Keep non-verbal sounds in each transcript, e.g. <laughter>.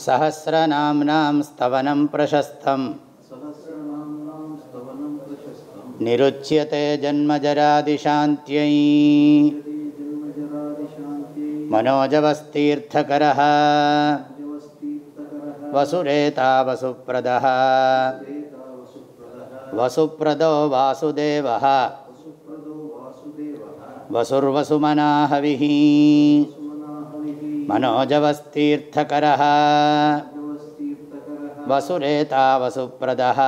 सहस्रनाम्नां स्तवनं प्रशस्तम्। निरुच्यते जन्मजरादिशान्त्यै। मनोजवस्तीर्थकरः। वसुरेतावसुप्रदः। वसुप्रदो वासुदेवः। वसुर्वसुमनाहविः। मनोजवस्तीर्थकरः वसुरेतावसुप्रदः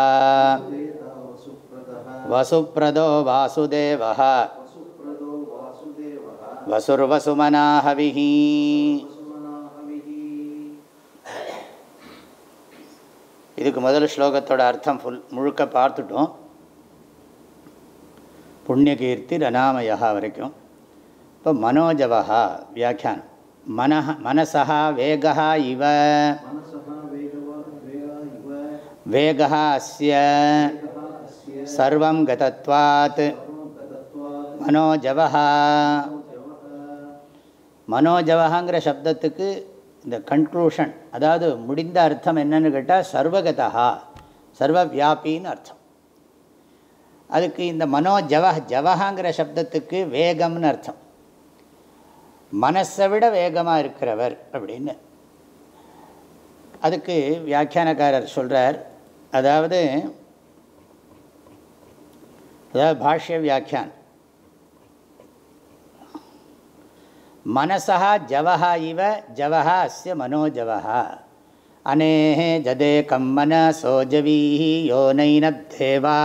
वसुप्रदो वासुदेवः वसुर्वसुमनाहविः இதுக்கு முதல் ஸ்லோகத்தோட அர்த்தம் ஃபுல் முழுக்க பார்த்துட்டோம் புண்ணியகீர்த்தி ரனாமயா வரைக்கும் இப்போ மனோஜவா வியாக்கியானம் மனஹ மனசா வேகா இவ. வேகா அஸ்ய. சர்வம் கதத்வாத். மனோஜவஹா மனோஜவஹாங்கிற சப்தத்துக்கு இந்த கன்க்ளூஷன் அதாவது முடிந்த அர்த்தம் என்னன்னு கேட்டால் சர்வகதா சர்வவியாபின்னு அர்த்தம். அதுக்கு இந்த மனோஜவஹ ஜவஹாங்கிற சப்தத்துக்கு வேகம்னு அர்த்தம். மனசை விட வேகமாக இருக்கிறவர் அப்படின்னு. அதுக்கு வியாக்கியானக்காரர் சொல்கிறார் அதாவது அதாவது பாஷ்ய வியாக்கியான். மனசா ஜவஹா இவ ஜவஹா அஸ்ய மனோஜவஹா அநேஹே ஜதேகம் மனசோஜவீ யோனைனத்தேவா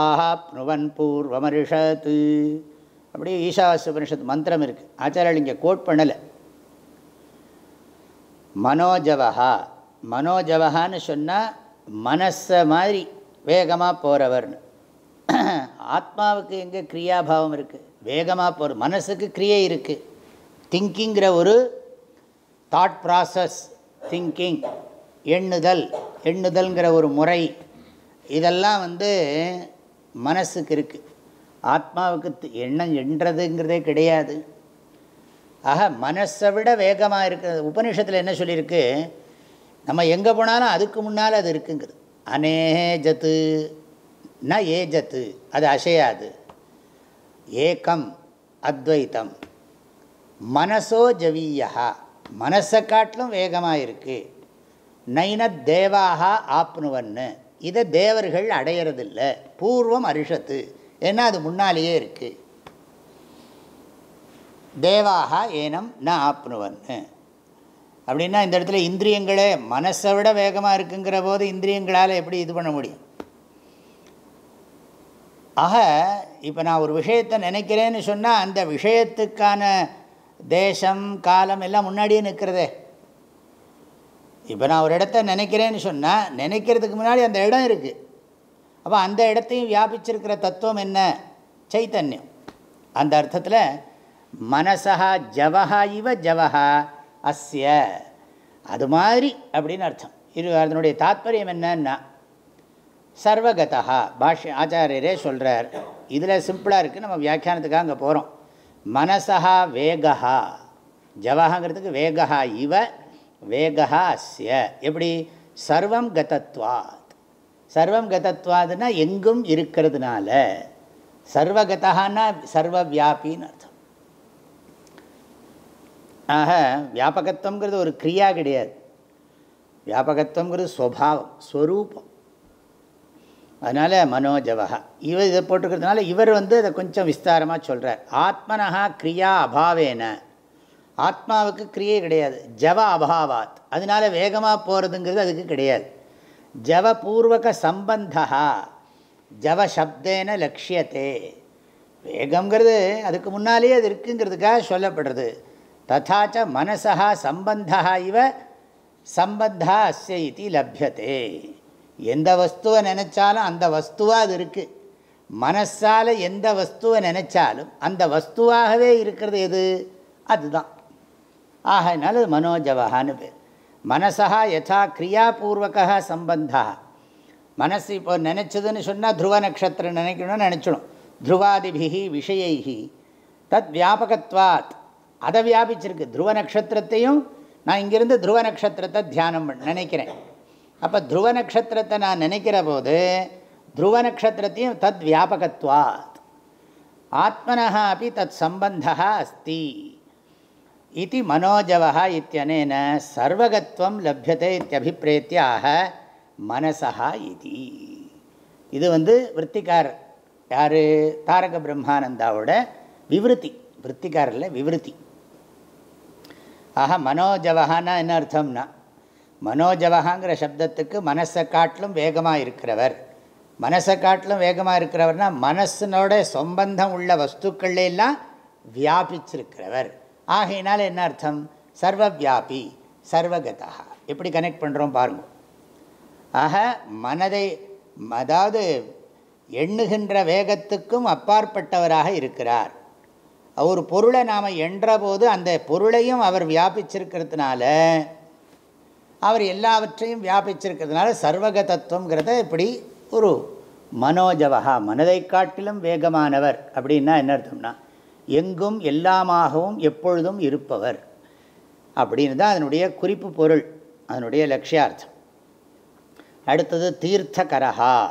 ஆஹாப்னுவன் பூர்வமரிஷத்து. அப்படி ஈஷாவாசிய உபனிஷத் மந்திரம் இருக்குது ஆச்சாரியால் இங்கே கோட் பண்ணலை. மனோஜவஹா மனோஜவஹான்னு சொன்னால் மனசை மாதிரி வேகமாக போகிறவர்னு ஆத்மாவுக்கு எங்கே கிரியாபாவம் இருக்குது வேகமாக போகிற மனசுக்கு கிரியை இருக்குது திங்கிங்கிற ஒரு தாட் ப்ராசஸ் திங்கிங் எண்ணுதல் எண்ணுதல்ங்கிற ஒரு முறை இதெல்லாம் வந்து மனசுக்கு இருக்குது ஆத்மாவுக்கு எண்ணம் என்றதுங்கிறதே கிடையாது. ஆக மனசை விட வேகமாக இருக்கிறது. உபநிஷத்தில் என்ன சொல்லியிருக்கு? நம்ம எங்கே போனாலும் அதுக்கு முன்னால் அது இருக்குங்கிறது அநேஜத்து ந ஏஜத்து அது அசையாது. ஏக்கம் அத்வைத்தம். மனசோ ஜவீயா மனசை காட்டிலும் வேகமாக இருக்குது நைன தேவாக ஆப்னுவன்னு. இதை தேவர்கள் அடையிறதில்ல. பூர்வம் அரிஷத்து. ஏன்னா அது முன்னாலேயே இருக்குது தேவாக ஏனம் ந ஆப்னுவன்னு அப்படின்னா இந்த இடத்துல இந்திரியங்களே மனசை விட வேகமாக இருக்குங்கிற போது இந்திரியங்களால் எப்படி இது பண்ண முடியும்? ஆக இப்போ நான் ஒரு விஷயத்தை நினைக்கிறேன்னு சொன்னால் அந்த விஷயத்துக்கான தேசம் காலம் எல்லாம் முன்னாடியே நிற்கிறதே. இப்போ நான் ஒரு இடத்த நினைக்கிறேன்னு சொன்னால் நினைக்கிறதுக்கு முன்னாடி அந்த இடம் இருக்குது அப்போ அந்த இடத்தையும் வியாபிச்சிருக்கிற தத்துவம் என்ன? சைத்தன்யம். அந்த அர்த்தத்தில் மனசா ஜவஹா இவ ஜவஹா அஸ்ய. அது மாதிரி அப்படின்னு அர்த்தம். இது அதனுடைய தாத்பரியம் என்னன்னா சர்வகதா பாஷ்ய ஆச்சாரியரே சொல்கிறார் இதில் சிம்பிளாக இருக்குது நம்ம வியாக்கியானத்துக்காக அங்கே போகிறோம் மனசா வேகா ஜவஹாங்கிறதுக்கு வேகா இவ வேகா அஸ்ய. எப்படி? சர்வம் கதத்வாத் சர்வம் கதத்வாதுன்னா எங்கும் இருக்கிறதுனால சர்வகதான்னா சர்வ வியாபின்னு அர்த்தம். ஆக வியாபகத்துவங்கிறது ஒரு கிரியா கிடையாது. வியாபகத்துவங்கிறது ஸ்வபாவம் ஸ்வரூபம். அதனால் மனோஜவா இவர் இதை போட்டுக்கிறதுனால இவர் வந்து அதை கொஞ்சம் விஸ்தாரமாக சொல்கிறார் ஆத்மனஹா கிரியா அபாவேன. ஆத்மாவுக்கு கிரியே கிடையாது. ஜவ அபாவாத். அதனால வேகமாக போகிறதுங்கிறது அதுக்கு கிடையாது. ஜவபூர்வக சம்பந்தா ஜவ சப்தேன லட்சியத்தே வேகங்கிறது அதுக்கு முன்னாலேயே அது இருக்குங்கிறதுக்காக சொல்லப்படுறது. ததாச்ச மனசா சம்பந்தா இவ சம்பந்தா அஸ்ய இது லபியத்தே எந்த வஸ்துவை நினச்சாலும் அந்த வஸ்துவாக அது இருக்குது மனசால் எந்த வஸ்துவை நினச்சாலும் அந்த வஸ்துவாகவே இருக்கிறது எது? அதுதான். ஆகையினால அது மனோஜவகான்னு பேர். மனசா யதா கிரியாபூர்வக சம்பந்தா. மனசு இப்போ நினச்சதுன்னு சொன்னால் துருவ நட்சத்திரம் நினைக்கணும்னு நினச்சிடும். துருவாதிபிகி விஷயைகி தத் வியாபகத்வாத். அதை வியாபிச்சிருக்கு. துருவ நட்சத்திரத்தையும் நான் இங்கிருந்து துருவ நட்சத்திரத்தை தியானம் பண்ண நினைக்கிறேன். அப்போ துருவ நட்சத்திரத்தை நான் நினைக்கிற போது துருவ நட்சத்திரத்தையும் தத் வியாபகத்வாத். ஆத்மனா அப்படி தத் சம்பந்தா அஸ்தி. இது மனோஜவா இத்தியனேன சர்வகத்துவம் லப்யத்தை இத்தியபிப்பிரேத்தியாக மனசா இது இது வந்து விற்த்திக்கார் யார்? தாரக பிரம்மானந்தாவோட விவருத்தி விற்த்திக்காரில் விவருத்தி. ஆக மனோஜவகான்னா என்ன அர்த்தம்னா மனோஜவகாங்கிற சப்தத்துக்கு மனசை காட்டிலும் வேகமாக இருக்கிறவர். மனசை காட்டிலும் வேகமாக இருக்கிறவர்னா மனசினோட சம்பந்தம் உள்ள வஸ்துக்கள்லாம் எல்லாம் வியாபிச்சிருக்கிறவர். ஆகையினால என்ன அர்த்தம்? சர்வ வியாபி சர்வகதா. எப்படி கனெக்ட் பண்ணுறோம் பாருங்கள் ஆக மனதை அதாவது எண்ணுகின்ற வேகத்துக்கும் அப்பாற்பட்டவராக இருக்கிறார். ஒரு பொருளை நாம் எண்ணுறபோது அந்த பொருளையும் அவர் வியாபிச்சிருக்கிறதுனால அவர் எல்லாவற்றையும் வியாபிச்சிருக்கிறதுனால சர்வக தத்துவங்கிறத இப்படி ஒரு மனோஜவகா மனதை காட்டிலும் வேகமானவர் அப்படின்னா என்ன அர்த்தம்னா எங்கும் எல்லாமாகவும் எப்பொழுதும் இருப்பவர். அப்படின்னு தான் அதனுடைய குறிப்பு பொருள் அதனுடைய லட்சியார்த்தம். அடுத்தது தீர்த்தகரஹா.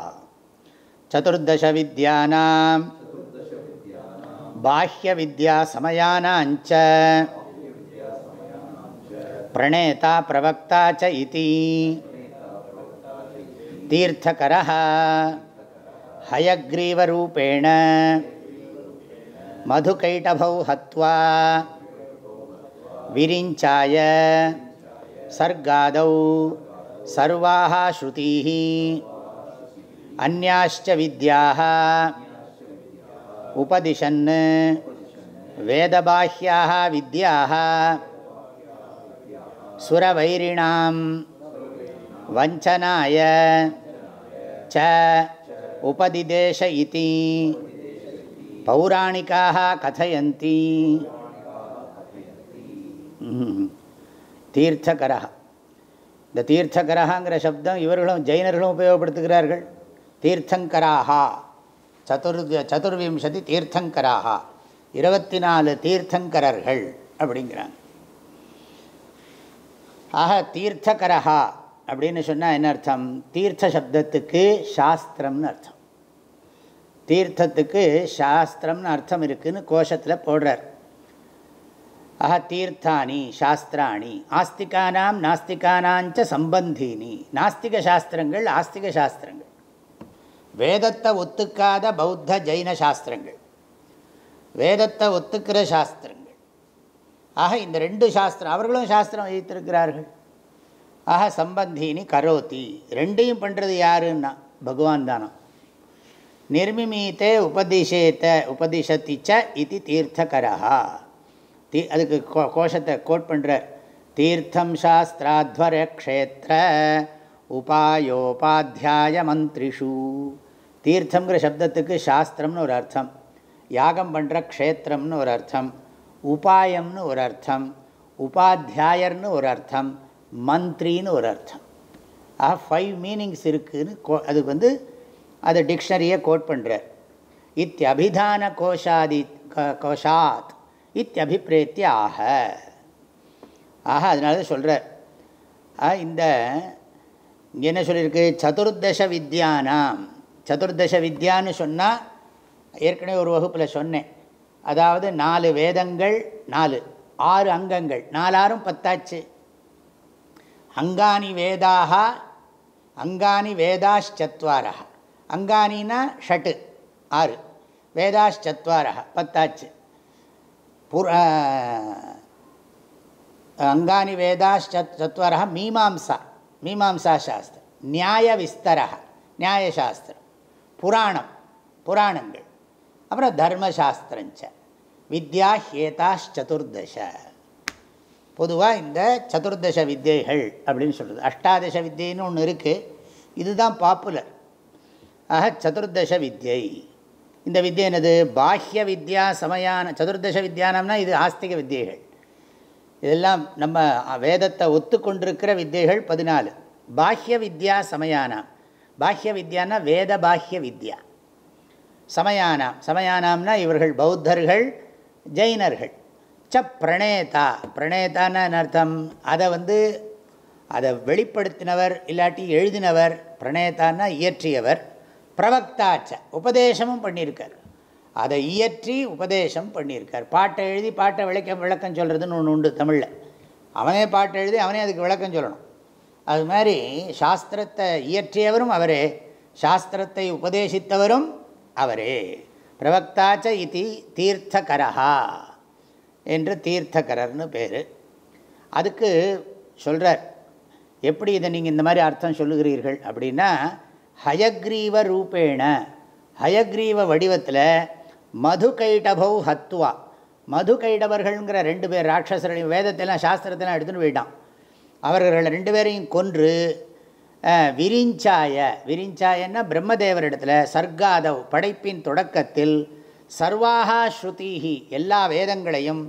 சதுர்தச வித்யானாம். பாஹ்ய வித்யா சமயானாஞ்ச. பிரணேதா பிரவக்தா ச இதி. தீர்த்தகரஹா. ஹயக்ரீவரூபேண. மதுகைடபௌ ஹத்வா விரிஞ்சாய சர்காதௌ சர்வாக ஸ்ருதீः அந்யாச்ச வித்யாக உபதிஷன் வேதபாஹ்யாக வித்யாக சுரவைரிணாம் வஞ்சனாய ச உபதிதேஷ இதி பௌராணிக்காக கதையந்தி தீர்த்தகரா இந்த தீர்த்தகராங்கிற சப்தம் இவர்களும் ஜெயினர்களும் உபயோகப்படுத்துகிறார்கள். தீர்த்தங்கராகா சதுர் சதுர்விம்சதி தீர்த்தங்கராகா இருபத்தி நாலு தீர்த்தங்கரர்கள் அப்படிங்கிறாங்க. ஆக தீர்த்தகரகா அப்படின்னு சொன்னால் என்ன அர்த்தம்? தீர்த்த சப்தத்துக்கு சாஸ்திரம்னு அர்த்தம். தீர்த்தத்துக்கு சாஸ்திரம்னு அர்த்தம் இருக்குதுன்னு கோஷத்தில் போடுறார். அஹ தீர்த்தானி சாஸ்திராணி ஆஸ்திகானாம் நாஸ்திகானாஞ்ச சம்பந்தினி நாஸ்திக சாஸ்திரங்கள் ஆஸ்திக சாஸ்திரங்கள். வேதத்தை ஒத்துக்காத பௌத்த ஜெயின சாஸ்திரங்கள். வேதத்தை ஒத்துக்கிற சாஸ்திரங்கள். ஆக இந்த ரெண்டு சாஸ்திரம் அவர்களும் சாஸ்திரம் வைத்திருக்கிறார்கள். ஆக சம்பந்தினி கரோத்தி ரெண்டையும் பண்ணுறது யாருன்னா பகவான் தானா? நிர்மிமீத்தே உபதிஷேத்த உபதிஷத்தி இது தீர்த்தகரா தீ அதுக்கு கோ கோஷத்தை கோட் பண்ணுற தீர்த்தம் சாஸ்திராத்வர க்ஷேத்திர உபாயோபாத்தியாய மந்திரிஷு. தீர்த்தங்கிற சப்தத்துக்கு சாஸ்திரம்னு ஒரு அர்த்தம் யாகம் பண்ணுற க்ஷேத்திரம்னு ஒரு அர்த்தம் உபாயம்னு ஒரு அர்த்தம் உபாத்தியாயர்னு ஒரு அர்த்தம் மந்திரின்னு ஒரு அர்த்தம். ஆக ஃபைவ் மீனிங்ஸ் இருக்குதுன்னு அதுக்கு வந்து அது டிக்ஷனரியை கோட் பண்ணுறார் இத்தியபிதான கோஷாதி கோஷாத் இத்தியபிப்பிரேத்திய ஆக. ஆக அதனால தான் சொல்கிறார் இந்த என்ன சொல்லியிருக்கு? சதுர்தச வித்யானாம். சதுர்தச வித்யான்னு சொன்னால் ஏற்கனவே ஒரு வகுப்பில் சொன்னேன். அதாவது நாலு வேதங்கள் நாலு ஆறு அங்கங்கள். நாலாரும் பத்தாச்சு. அங்கானி வேதாக அங்கானி வேதாஷ்சத்வாரா அங்கானின்னா ஷட்டு ஆறு. வேதாஷ்சத்வாரா பத்தாச்சு. புர அங்கானி வேதாஷ்சத்வாரா மீமாம்சா மீமாம்சா சாஸ்திரம். நியாய விஸ்தரா நியாயசாஸ்திரம் புராணம் புராணங்கள். அப்புறம் தர்மசாஸ்திரஞ்ச. வித்யா ஹேதாஷ்சதுர்தச. பொதுவாக இந்த சதுர்தச வித்தியைகள் அப்படின்னு சொல்கிறது அஷ்டாதச வித்தியன்னு ஒன்று இருக்குது இதுதான் பாப்புலர் ஆக சதுர்தச வித்யை. இந்த வித்யை என்னது? பாஹ்ய வித்யா சமயான சதுர்தச வித்யானம்னா இது ஆஸ்திக வித்தியைகள் இதெல்லாம் நம்ம வேதத்தை ஒத்துக்கொண்டிருக்கிற வித்தியைகள் பதினாலு. பாஹ்ய வித்யா சமயானாம். பாஹ்ய வித்யானா வேத பாஹ்ய வித்யா. சமயானாம். சமயானாம்னா இவர்கள் பௌத்தர்கள் ஜெயினர்கள் ச பிரணேதா. பிரணேதான்னு அர்த்தம்? அதை வந்து அதை வெளிப்படுத்தினவர் இல்லாட்டி எழுதினவர் பிரணேதான்னா இயற்றியவர். பிரவக்தாச்ச உபதேசமும் பண்ணியிருக்கார் அதை இயற்றி உபதேசம் பண்ணியிருக்கார் பாட்டை எழுதி பாட்டை விளக்கம் விளக்கம் சொல்கிறதுன்னு ஒன்று உண்டு தமிழில். அவனே பாட்டை எழுதி அவனே அதுக்கு விளக்கம் சொல்லணும். அது மாதிரி சாஸ்திரத்தை இயற்றியவரும் அவரே சாஸ்திரத்தை உபதேசித்தவரும் அவரே. பிரவக்தாச்ச இது தீர்த்தகரஹா என்று தீர்த்தகரர்னு பேர். அதுக்கு சொல்கிறார் எப்படி இதை நீங்கள் இந்த மாதிரி அர்த்தம் சொல்லுகிறீர்கள் அப்படின்னா ஹயக்ரீவ ரூபேண ஹயக்ரீவ வடிவத்தில் மது கைடபௌ ஹத்வா. மது கைடவர்கள்ங்கிற ரெண்டு பேர் ராட்சசர்களையும் வேதத்தெல்லாம் சாஸ்திரத்தெல்லாம் எடுத்துன்னு போயிட்டான். அவர்கள் ரெண்டு பேரையும் கொன்று விரிஞ்சாய விரிஞ்சாயன்னா பிரம்மதேவர் இடத்துல சர்க்காதவ் படைப்பின் தொடக்கத்தில் சர்வாகா ஸ்ருதிஹி எல்லா வேதங்களையும்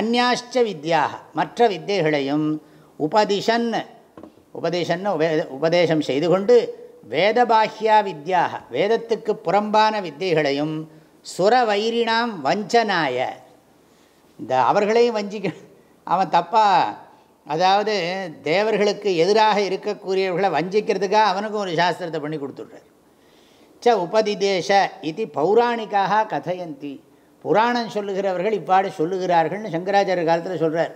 அந்யாஷ்ட வித்யாக மற்ற வித்தியைகளையும் உபதிஷன் உபதேசன்னு உபதேசம் செய்து கொண்டு வேதபாஹ்யா வித்யாக வேதத்துக்கு புறம்பான வித்தைகளையும் சுர வைரினாம் வஞ்சனாய. இந்த அவர்களையும் வஞ்சிக்க அவன் தப்பா அதாவது தேவர்களுக்கு எதிராக இருக்கக்கூடியவர்களை வஞ்சிக்கிறதுக்காக அவனுக்கும் ஒரு சாஸ்திரத்தை பண்ணி கொடுத்துட்றார். ச உபதிதேச இது பௌராணிக்காக கதையந்தி. புராணம் சொல்லுகிறவர்கள் இவ்வாறு சொல்லுகிறார்கள்னு சங்கராச்சாரிய காலத்தில் சொல்கிறார்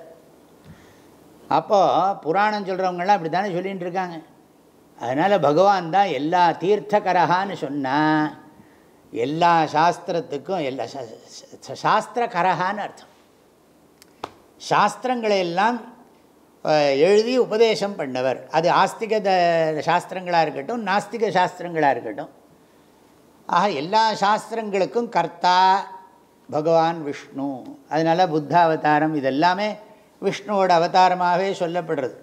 அப்போது புராணம் சொல்கிறவங்களாம் இப்படி தானே சொல்லிகிட்டு இருக்காங்க. அதனால் பகவான் தான் எல்லா தீர்த்தகரகான்னு சொன்னால் எல்லா சாஸ்திரத்துக்கும் எல்லா சாஸ்திரகரகான்னு அர்த்தம். சாஸ்திரங்களை எல்லாம் எழுதி உபதேசம் பண்ணவர். அது ஆஸ்திக த சாஸ்திரங்களாக இருக்கட்டும் நாஸ்திக சாஸ்திரங்களாக இருக்கட்டும். ஆக எல்லா சாஸ்திரங்களுக்கும் கர்த்தா பகவான் விஷ்ணு. அதனால் புத்த அவதாரம் இதெல்லாமே விஷ்ணுவோட அவதாரமாகவே சொல்லப்படுறது.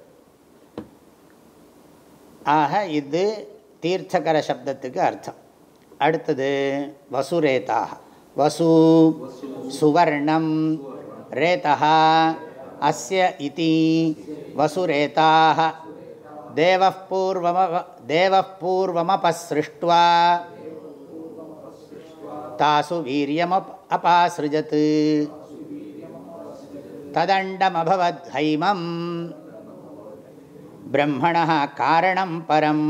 ஆக இது தீர்த்தகர சப்தத்துக்கு அர்த்தம். அடுத்தது வசுரேதாக வசு சுவர்ணம் ரேதா அஸ்ய இதி வசுரேதாக தேவப்பூர்வம தேவப்பூர்வமபசிருஷ்டுவா தாசு வீரியம் அபாசிருஜத் ததண்டமபவத் ஹைமம். பிரம்மண காரணம் பரம்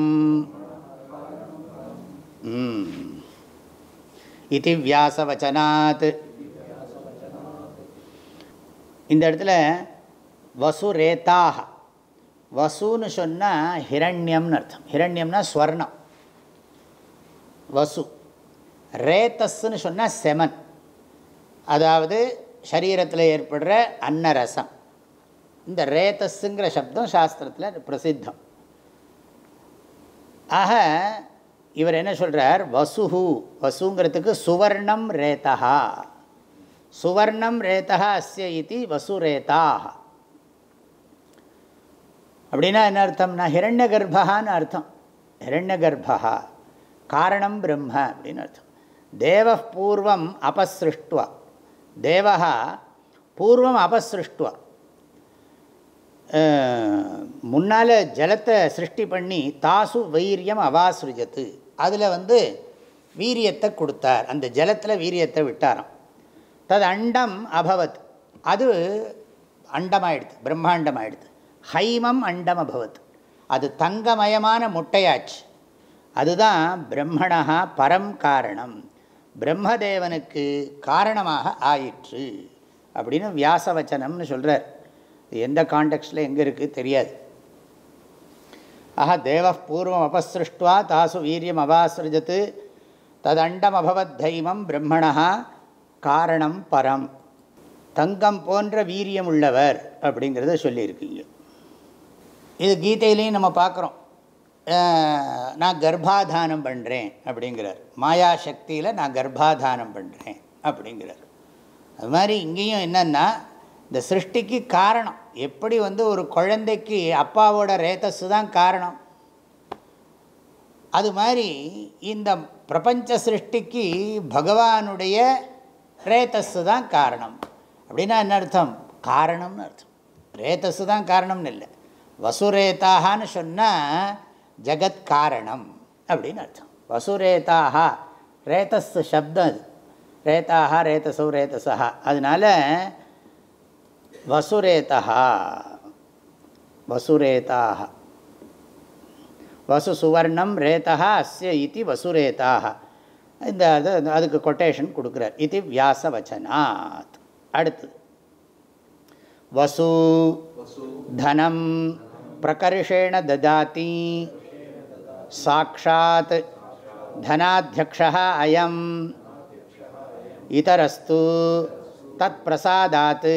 இது வியாசவச்சனாத் இந்த இடத்துல வசுரேதாக வசுன்னு சொன்னால் ஹிரண்யம்னு அர்த்தம். ஹிரண்யம்னா ஸ்வர்ணம். வசு. ரேத்தஸ்ன்னு சொன்னால் செமன். அதாவது சரீரத்தில் ஏற்படுற அன்னரசம். இந்த ரேத்தஸுங்கிற சப்தம் சாஸ்திரத்தில் பிரசித்தம். ஆக இவர் என்ன சொல்கிறார் வசுஹு வசுங்கிறதுக்கு சுவர்ணம் ரேத்தா சுவர்ணம் ரேத்தா அஸ்ய இது வசுரேதாக அப்படின்னா என்ன அர்த்தம்னா ஹிரண்ய கர்ப்பான்னு அர்த்தம். ஹிரண்ய கர்ப்பா காரணம் பிரம்ம அப்படின்னு அர்த்தம். தேவ பூர்வம் அபசிருஷ்டுவா தேவா பூர்வம் அபசிருஷ்டுவா முன்னால் ஜலத்தை சிருஷ்டி பண்ணி தாசு வைரியம் அவாசிருஜத்து அதில் வந்து வீரியத்தை கொடுத்தார். அந்த ஜலத்தில் வீரியத்தை விட்டாராம். தது அண்டம் அபவத். அது அண்டமாயிடுது பிரம்மாண்டம் ஆயிடுது ஹைமம் அண்டம் அபவத். அது தங்கமயமான முட்டையாச்சு. அதுதான் பிரம்மணா பரம் காரணம். பிரம்மதேவனுக்கு காரணமாக ஆயிற்று. அப்படின்னு வியாசவச்சனம்னு சொல்கிறார் எந்த காண்டெக்ஸ்டில் எங்கே இருக்குது தெரியாது. ஆஹா தேவ பூர்வம் அபசிருஷ்டுவா தாசு வீரியம் அபாசிருஜத்து ததண்டம் அபவத் தெய்வம் பிரம்மணா காரணம் பரம். தங்கம் போன்ற வீரியம் உள்ளவர் அப்படிங்கிறத சொல்லியிருக்கீங்க. இது கீதையிலையும் நம்ம பார்க்குறோம். நான் கர்ப்பாதானம் பண்ணுறேன் அப்படிங்கிறார். மாயா சக்தியில் நான் கர்ப்பாதானம் பண்ணுறேன் அப்படிங்கிறார். அது மாதிரி இங்கேயும் என்னென்னா இந்த சிருஷ்டிக்கு காரணம். எப்படி வந்து ஒரு குழந்தைக்கு அப்பாவோட ரேத்தஸு தான் காரணம்? அது மாதிரி இந்த பிரபஞ்ச சிருஷ்டிக்கு பகவானுடைய ரேத்தஸு தான் காரணம். அப்படின்னா என்ன அர்த்தம்? காரணம்னு அர்த்தம். ரேத்தஸு தான் காரணம்னு இல்லை. வசுரேதாகான்னு சொன்னால் ஜகத் காரணம் அப்படின்னு அர்த்தம். வசுரேதாக ரேத்தஸ் சப்தம் அது. ரேதாக ரேத்தசோ ரேத்தசா அதனால் வசுரேதா வசுரேதாக வசு சுவர்ணம் ரேதா அஸ்ய இது வசுரேதாக இந்த அது அதுக்கு கொட்டேஷன் கொடுக்குறார். இது வியாச வச்சனாத் அடுத்தது வசு தனம் பிரகர்ஷேண ததாதி. சாட்சாத் தனாத்தியக்ஷா அயம். இதரஸ்து தத் பிரசாதாத்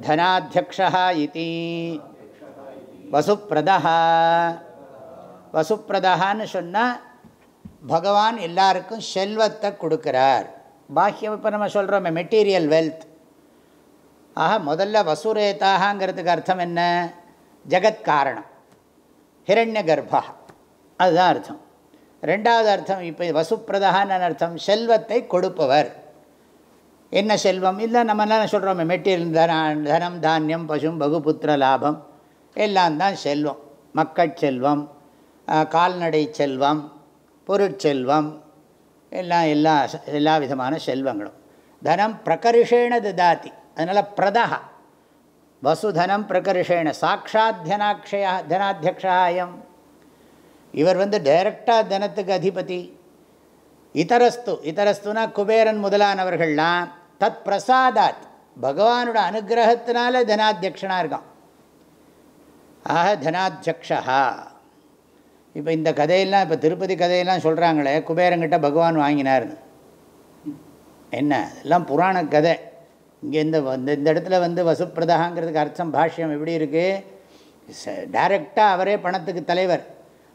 தனாத்தியக்ஷா இதி வசுப்பிரதா வசுப்பிரதான்னு சொன்னால் பகவான் எல்லாருக்கும் செல்வத்தை கொடுக்குறார். பாக்கியம் இப்போ நம்ம சொல்கிறோமே மெட்டீரியல் வெல்த் ஆக முதல்ல வசுரேதாகங்கிறதுக்கு அர்த்தம் என்ன? ஜெகத் காரணம். ஹிரண்ய கர்ப்பா. அதுதான் அர்த்தம். ரெண்டாவது அர்த்தம் இப்போ வசுப்பிரதான்னு அர்த்தம் செல்வத்தை கொடுப்பவர். என்ன செல்வம்? இல்லை நம்ம என்ன சொல்கிறோமே மெட்டீரியல் தன தனம் தானியம் பசும் பகுபுத்திர லாபம். எல்லாம் தான் செல்வம். மக்கட்செல்வம் கால்நடை செல்வம் பொருட்செல்வம் எல்லாம் எல்லா எல்லா விதமான செல்வங்களும். தனம் பிரகர்ஷேண ததாதி. அதனால் பிரதா வசுதனம் பிரகர்ஷேண சாட்சாத் தனாட்சயா தனாத்தியக்ஷாயம் இவர் வந்து டைரக்டாக தனத்துக்கு அதிபதி. இதரஸ்து இதரஸ்துனா குபேரன் முதலானவர்கள்லாம் தத் பிரசாதாத் பகவானோட அனுகிரகத்தினால தனாத்தியக்ஷனாக இருக்கான். ஆக தனாத்தியக்ஷா இப்போ இந்த கதையெல்லாம் இப்போ திருப்பதி கதையெல்லாம் சொல்கிறாங்களே குபேரங்கிட்ட பகவான் வாங்கினார்னு என்ன? எல்லாம் புராண கதை. இங்கே இந்த இந்த இடத்துல வந்து வசுப்பிரதாங்கிறதுக்கு அர்த்தம் பாஷ்யம் எப்படி இருக்குது டைரெக்டாக அவரே பணத்துக்கு தலைவர்.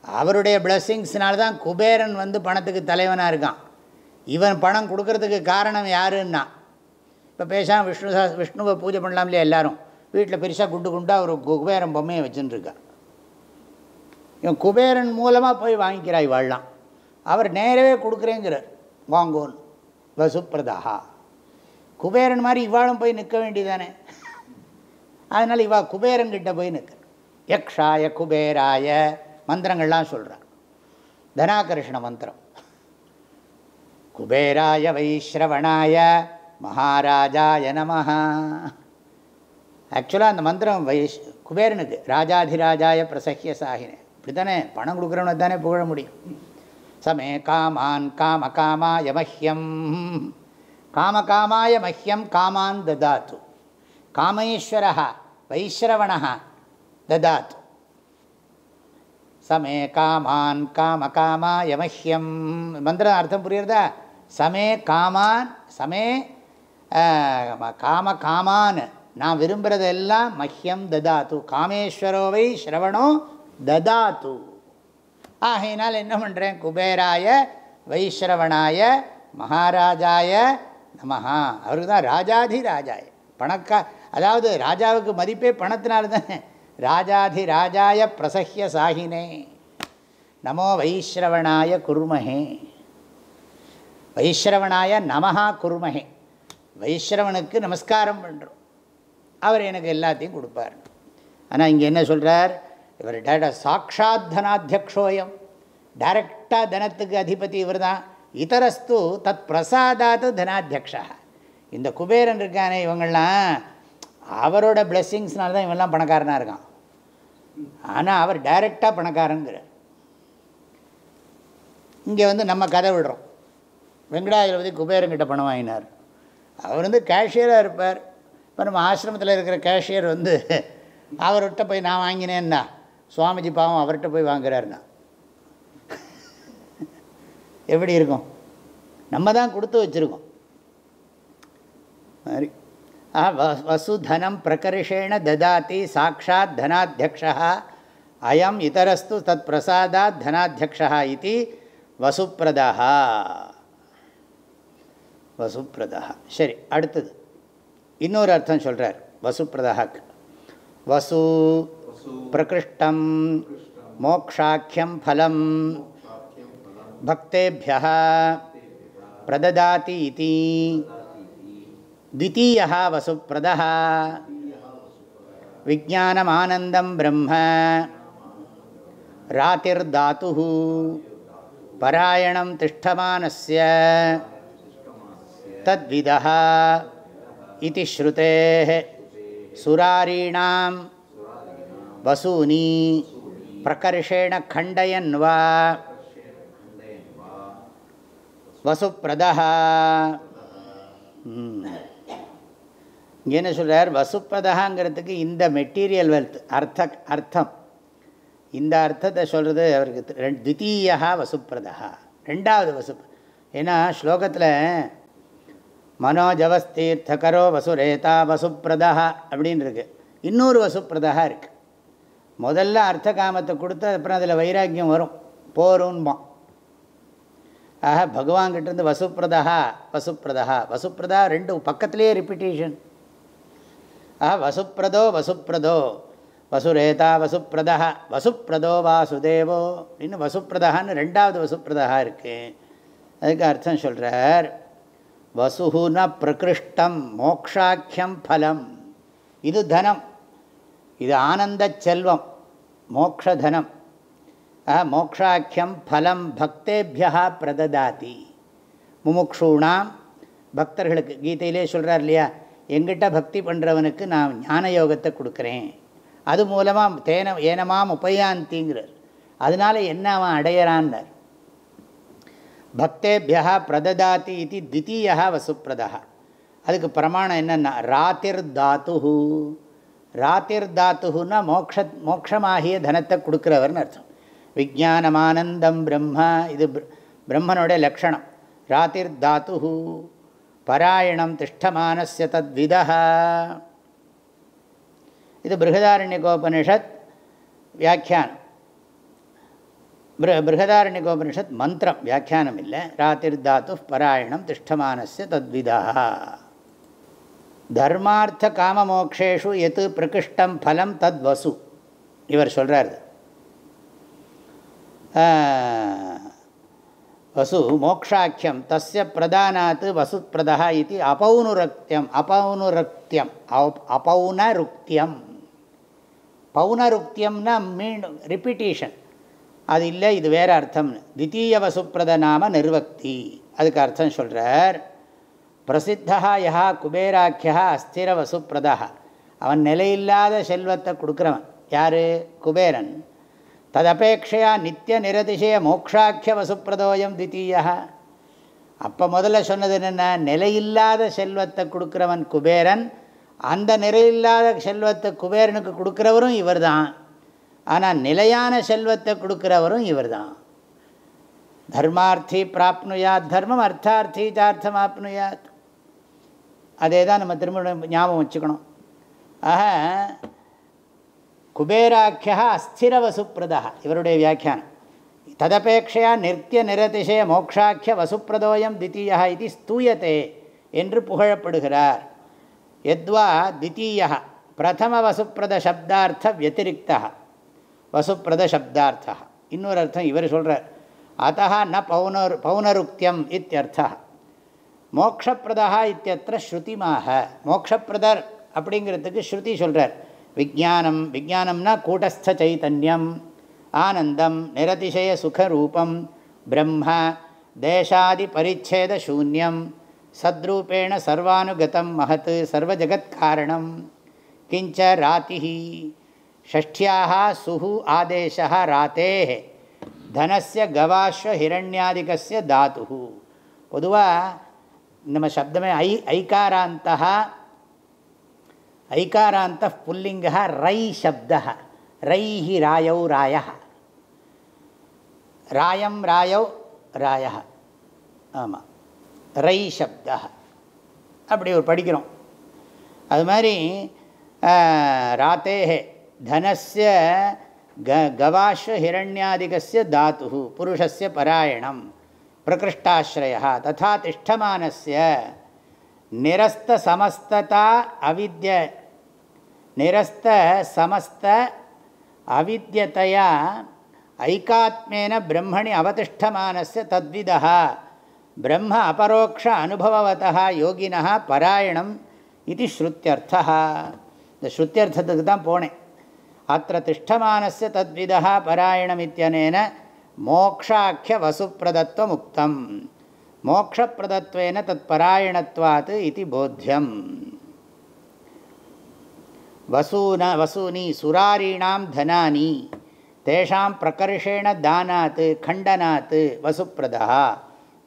அவருடைய பிளஸ்ஸிங்ஸ்னால தான் குபேரன் வந்து பணத்துக்கு தலைவனாக இருக்கான். இவன் பணம் கொடுக்கறதுக்கு காரணம் யாருன்னா இப்போ பேசாமல் விஷ்ணு சா விஷ்ணுவை பூஜை பண்ணலாம் இல்லையா எல்லோரும்? வீட்டில் பெருசாக குண்டு குண்டாக ஒரு குபேரன் பொம்மையை வச்சுட்டுருக்கா இவன் குபேரன் மூலமாக போய் வாங்கிக்கிறா வாழலாம். அவர் நேரவே கொடுக்குறேங்கிறார். வாங்கோன்னு வசுப்பிரதா குபேரன் மாதிரி இவாளும் போய் நிற்க வேண்டியதானே அதனால் இவா குபேரங்கிட்ட போய் நிற்க. யக்ஷாய குபேராய மந்திரங்கள்லாம் சொல்கிறான் தனாகர்ஷண மந்திரம். குபேராய வைஸ்ரவணாய மகாராஜாய நமஹா. ஆக்சுவலாக அந்த மந்திரம் வைஷ் குபேரனுக்கு ராஜாதிராஜாய பிரசஹிய சாகினே. இப்படி தானே பணம் கொடுக்குறவனுக்கு தானே புகழ முடியும். சமே காமான் காம காமாய மஹ்யம். காம காமாய மஹ்யம் காமான் ததாத்து. காமேஸ்வர வைஸ்ரவண ததாத்து. சமே காமான் காம காமாய மஹ்யம். மந்திரம் அர்த்தம் புரியுறதா? சமே காமான் சமே காம காமான் நான் விரும்புகிறதெல்லாம் மஹ்யம் ததாத்து. காமேஸ்வரோவை ஸ்ரவணோ ததாத்து. ஆகையினால் என்ன பண்ணுறேன் குபேராய வைஸ்ரவணாய மகாராஜாய நமஹா. அவருக்கு தான் ராஜாதி ராஜாய பணக்கா அதாவது ராஜாவுக்கு மதிப்பே பணத்தினால தானே ராஜாதி ராஜாய பிரசஹ்ய சாகினே. நமோ வைஸ்ரவணாய குருமஹே. வைஸ்ரவணாய நமஹா குருமஹே. வைஸ்ரவனுக்கு நமஸ்காரம் பண்ணுறோம் அவர் எனக்கு எல்லாத்தையும் கொடுப்பார். ஆனால் இங்கே என்ன சொல்கிறார் இவர் டேரக்டா சாட்சாத் தனாத்தியக்ஷோயம் டைரக்டாக தனத்துக்கு அதிபதி இவர் தான் இதரஸ்து தத் பிரசாதாத்து தனாத்தியக்ஷா இந்த குபேரன் இருக்கானே இவங்கள்லாம் அவரோட பிளெஸ்ஸிங்ஸ்னால தான் இவெல்லாம் பணக்காரனாக இருக்கான். ஆனால் அவர் டைரெக்டாக பணக்காரங்கிறார் இங்கே வந்து நம்ம கதை விடுறோம். வெங்கடாஜலபதி குபேரங்கிட்ட பணம் வாங்கினார். அவர் வந்து கேஷியராக இருப்பார். இப்போ நம்ம ஆசிரமத்தில் இருக்கிற கேஷியர் வந்து அவர்கிட்ட போய் நான் வாங்கினேன்னா சுவாமிஜி பாவம் அவர்கிட்ட போய் வாங்குறாருன்னா. எப்படி இருக்கும்? நம்ம தான் கொடுத்து வச்சுருக்கோம். மாதிரி வசுதனம் பிரகர்ஷேண ததாதி சாட்சாத் தனாத்தியக்ஷா அயம் இதரஸ்து தத் பிரசாதாத் தனாத்தியக்ஷா இது வசுப்பிரதா வசுப்பிரதா சரி அடுத்தது இன்னொரு அர்த்தம் சொல்கிறார் வசுப்பிரதாக்கு வசு பிரகிருஷ்டம் மோக்ஷாக்கியம் ஃபலம் பக்தேபிய பிரததாதி இதி द्वितीयः वसुप्रदः विज्ञानमानन्दं ब्रह्म रातिर्धातुः परायणं तिष्ठमानस्य தத்விதா இது ஸ்ருதே சுராரீணாம் வசூனி பிரகர்ஷேண கண்டயன் வா வசுப்பிரதா இங்கே என்ன சொல்கிறார் வசுப்பிரதகாங்கிறதுக்கு இந்த மெட்டீரியல் வெல்த் அர்த்த அர்த்தம். இந்த அர்த்தத்தை சொல்கிறது அவருக்கு ரெண்டு தித்தீயா வசுப்பிரதா ரெண்டாவது வசு ஏன்னா ஸ்லோகத்தில் மனோஜவஸ்தீர்த்தகரோ வசுரேதா வசுப்பிரதா அப்படின்னு இருக்குது இன்னொரு வசுப்பிரதா இருக்குது முதல்ல அர்த்த காமத்தை கொடுத்து அப்புறம் அதில் வைராக்கியம் வரும். போரும்மா. ஆக பகவான்கிட்டருந்து வசுப்பிரதா வசுப்பிரதா வசுப்பிரதா ரெண்டு பக்கத்துலேயே ரிப்பிட்டேஷன் ஆஹா வசுப்பிரதோ வசுப்பிரதோ. வசுரேதா வசுப்பிரதா வசுப்பிரதோ வாசுதேவோ. அப்படின்னு வசுப்பிரதான்னு ரெண்டாவது வசுப்பிரதா இருக்குது அதுக்கு அர்த்தம் சொல்கிறார் வசுகுன பிரகிருஷ்டம் மோக்ஷாக்கியம் ஃபலம் இது தனம். இது ஆனந்த செல்வம் மோக்ஷனம் மோக்ஷாக்கியம் ஃபலம் பக்தேபியா பிரததாதி. முமுக்ஷூணாம் பக்தர்களுக்கு கீதையிலே சொல்கிறார் இல்லையா எங்கிட்ட பக்தி பண்ணுறவனுக்கு நான் ஞான யோகத்தை கொடுக்குறேன். அது மூலமாக தேன ஏனமாம் உபயாந்திங்கிறார். அதனால் என்ன அவன் அடையிறான்னர்? பக்தேபியா பிரததாதி இது தித்தீயா வசுப்பிரதா அதுக்கு பிரமாணம் என்னென்னா ராத்திர் தாத்து ராத்திர் தாத்துன்னா மோக்ஷ மோக்ஷமாகிய தனத்தை கொடுக்குறவர்னு அர்த்தம். விஜானமானந்தம் பிரம்மா இது பிரம்மனுடைய லக்ஷணம் ராத்திர் தாத்து பராயணம் திஷ்டமானஸ்ய தத்விதா இது பிருகதாரண்யகோபனிஷத் வியாக்கியானம். பிருகதாரண்யகோபனிஷத் மந்திரம் வியாக்கியானம் இல்லை ராத்திர் தாத்து பராயணம் திஷ்டமானஸ்ய தத்விதா தர்மார்த்த காமமோக்ஷேஷு எது பிரகிருஷ்டம் ஃபலம் தத் வசு இவர் சொல்கிறார் வசு மோக்ஷாக்கியம் தஸ்ய பிரதானாத் வசுப்பிரதா இது அபௌனுரக்தியம் அபௌனுரக்தியம் அபௌனருக்தியம். பௌனருக்தியம்னா மீண்டும் ரிப்பீட்டேஷன் அது இல்லை இது வேறு அர்த்தம்னு. தித்தீய வசுப்பிரத நாம நிர்வக்தி. அதுக்கு அர்த்தம் சொல்கிறார் பிரசித்தா யா குபேராக்கியா அஸ்திர வசுப்பிரதா அவன் நிலையில்லாத செல்வத்தை கொடுக்குறவன். யார்? குபேரன். ததபேட்சையா நித்திய நிரதிசய மோக்ஷாக்கிய வசுப்பிரதோயம் தித்தீயா அப்போ முதல்ல சொன்னது என்னென்ன? நிலையில்லாத செல்வத்தை கொடுக்குறவன் குபேரன். அந்த நிலையில்லாத செல்வத்தை குபேரனுக்கு கொடுக்குறவரும் இவர் தான் ஆனால் நிலையான செல்வத்தை கொடுக்குறவரும் இவர் தான் தர்மார்த்தி பிராப்னுயாத் தர்மம் அர்த்தார்த்தி தார்த்தம் ஆப்னுயாத் அதே தான் நம்ம திரும்ப ஞாபகம் வச்சுக்கணும். ஆக குபேராக்கியா அஸ்திர வசுப்பிரதா இவருடைய வியாக்கியானம். ததபேட்சையா நித்திய நிரதிசய மோக்ஷாக்கிய வசுப்பிரதோயம் தித்தீயா இது ஸ்தூயத்தே என்று புகழப்படுகிறார். எத்வா தித்தீய பிரதம வசுப்பிரத சப்தார்த்த வத்திரிக்தா வசுப்பிரத சப்தார்த்தா இன்னொரு அர்த்தம் இவர் சொல்கிறார் அத்தா ந பௌனர் பௌனருக்தியம் இத்தியர்த்தா. மோக்ஷப்பிரதா இத்தியத்திர ஸ்ருதிமாக. மோக்ஷப்பிரதர் அப்படிங்கிறதுக்கு ஸ்ருதி சொல்கிறார் விஜானம் விஜானம்னா கூட்டஸ்த சைத்தன்யம் ஆனந்தம் நிரதிசய சுகரூபம் பிரம்ம தேசாதி பரிச்சேத சூன்யம் சத்ரூபேண சர்வானுகதம் மகத் சர்வஜகத்காரணம் கிஞ்ச ராத்திஹி ஷஷ்டியாக சுஹு ஆதேசா ராத்தே தனசிய கவாஸ்வ ஹிரண்யாதிகசிய தாத்து பொதுவாக நம்ம சப்தமே ஐ ஐகாராந்தா ஐகாராந்த புல்லிங்க ரை சப்த ரைஹி ராயௌ ராய ராயம் ராயௌ ராய ஆமாம் ரை சப்தா அப்படி ஒரு படிக்கிறோம் அது மாதிரி ராத்தேஹே தனசிய க கவாஸ்வ ஹிரண்யாதிகஸ்ய தாத்து புருஷஸ்ய பராயணம் பிரகிருஷ்டாஸ்ரயா ததா திஷ்டமானஸ்ய நிரஸ்த சமஸ்ததா அவித்ய நிரஸ்த சமஸ்த அவித்யதையா ஐகாத்மேன பிரம்மணி அவதிஷ்டமானஸ்ய தத்விதா பிரம்ம அபரோக்ஷ அனுபவவதா யோகினா பராயணம் இது ஸ்ருத்தியர்த்தா இந்த ஸ்ருத்தியர்த்தத்துக்கு தான் போனேன். அத்த திஷ்டமானஸ்ய தத்விதா பராயணம் இத்தியனேன மோக்ஷாக்கிய வசுப்பிரதத்துவம் உக்தம் மோக்ஷப்பிரதத்வேன தத் பராயணத்வாத் இது போத்தியம் வசூன வசூனி சுராரீணாம் தனானி தேஷாம் பிரகர்ஷேண தானாத் கண்டனாத் வசுப்பிரதா